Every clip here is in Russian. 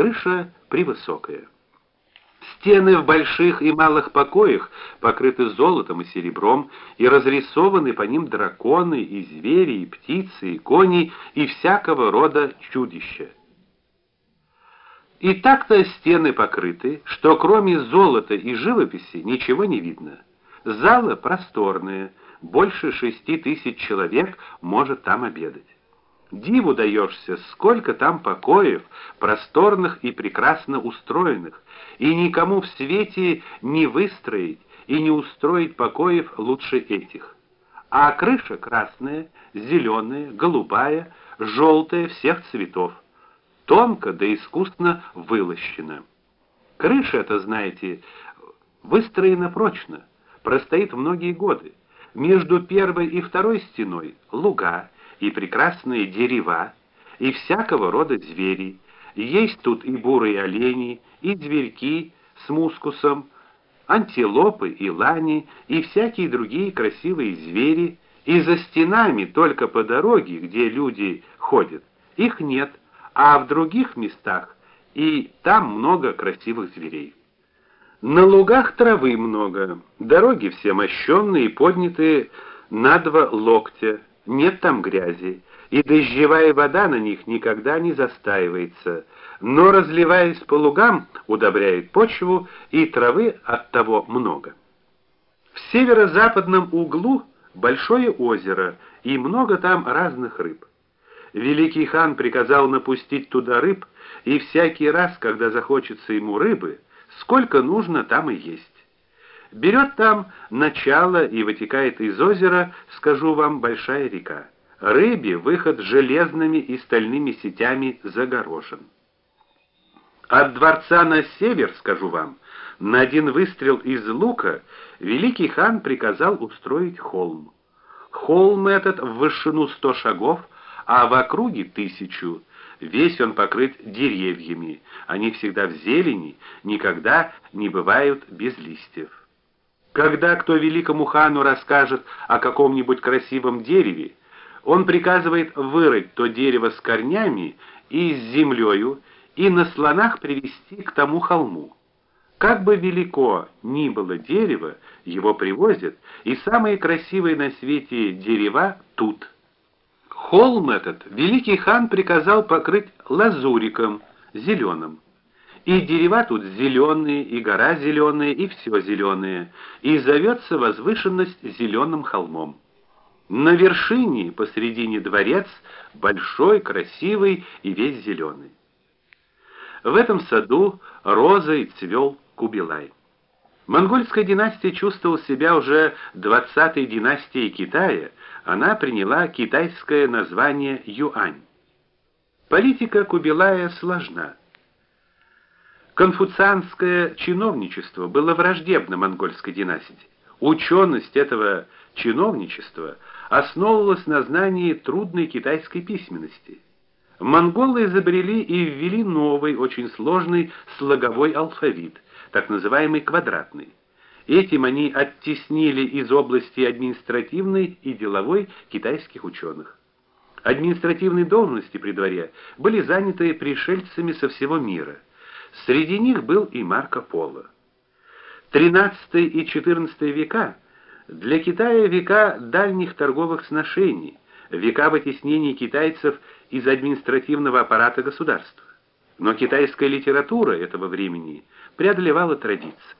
крыша превысокая. Стены в больших и малых покоях покрыты золотом и серебром, и разрисованы по ним драконы и звери, и птицы, и кони, и всякого рода чудища. И так-то стены покрыты, что кроме золота и живописи ничего не видно. Зала просторная, больше шести тысяч человек может там обедать. Диву даешься, сколько там покоев, просторных и прекрасно устроенных, и никому в свете не выстроить и не устроить покоев лучше этих. А крыша красная, зеленая, голубая, желтая всех цветов, тонко да искусно вылощена. Крыша эта, знаете, выстроена прочно, простоит многие годы. Между первой и второй стеной луга и прекрасные дерева, и всякого рода звери. Есть тут и бурые олени, и зверьки с мускусом, антилопы и лани, и всякие другие красивые звери, и за стенами только по дороге, где люди ходят, их нет, а в других местах и там много красивых зверей. На лугах травы много, дороги все мощенные и поднятые на два локтя, нет там грязи, и дождевая вода на них никогда не застаивается, но разливаясь по лугам, удобряет почву, и травы от того много. В северо-западном углу большое озеро, и много там разных рыб. Великий хан приказал напустить туда рыб, и всякий раз, когда захочется ему рыбы, сколько нужно, там и есть берет там начало и вытекает из озера, скажу вам, большая река. Рыбе выход железными и стальными сетями загорожен. От дворца на север, скажу вам, на один выстрел из лука великий хан приказал устроить холм. Холм этот в вышину сто шагов, а в округе тысячу. Весь он покрыт деревьями. Они всегда в зелени, никогда не бывают без листьев. Когда кто великому хану расскажет о каком-нибудь красивом дереве, он приказывает вырыть то дерево с корнями и с землею и на слонах привести к тому холму. Как бы велико ни было дерево, его привозят, и самые красивые на свете дерева тут. Холм этот великий хан приказал покрыть лазуриком зеленым. И дерева тут зеленые, и гора зеленая, и все зеленое, и зовется возвышенность зеленым холмом. На вершине, посредине дворец, большой, красивый и весь зеленый. В этом саду розой цвел Кубилай. Монгольская династия чувствовала себя уже двадцатой династией Китая, она приняла китайское название Юань. Политика Кубилая сложна. Конфуцианское чиновничество было враждебно монгольской династии. Ученость этого чиновничества основывалась на знании трудной китайской письменности. Монголы изобрели и ввели новый, очень сложный слоговой алфавит, так называемый квадратный. Этим они оттеснили из области административной и деловой китайских ученых. Административные должности при дворе были заняты пришельцами со всего мира – Среди них был и Марко Поло. XIII и XIV века для Китая века дальних торговых сношений, века вытеснения китайцев из административного аппарата государства. Но китайская литература этого времени преодолевала традиции.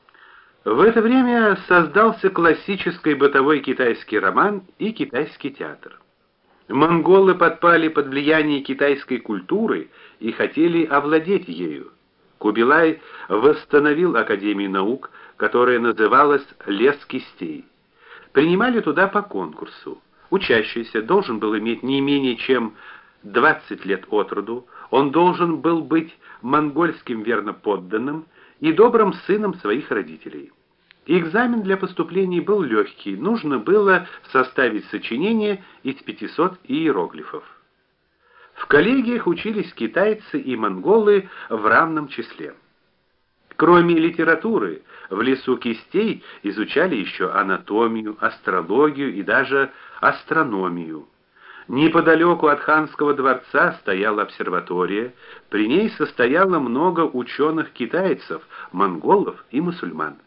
В это время создался классический бытовой китайский роман и китайский театр. Монголы подпали под влияние китайской культуры и хотели овладеть ею. Кубилай восстановил Академию наук, которая называлась Лес кистей. Принимали туда по конкурсу. Учащийся должен был иметь не менее чем 20 лет от роду, он должен был быть монгольским верноподданным и добрым сыном своих родителей. Экзамен для поступления был легкий, нужно было составить сочинение из 500 иероглифов. В коллегиях учились китайцы и монголы в равном числе. Кроме литературы, в лесу кистей изучали еще анатомию, астрологию и даже астрономию. Неподалеку от ханского дворца стояла обсерватория, при ней состояло много ученых китайцев, монголов и мусульман.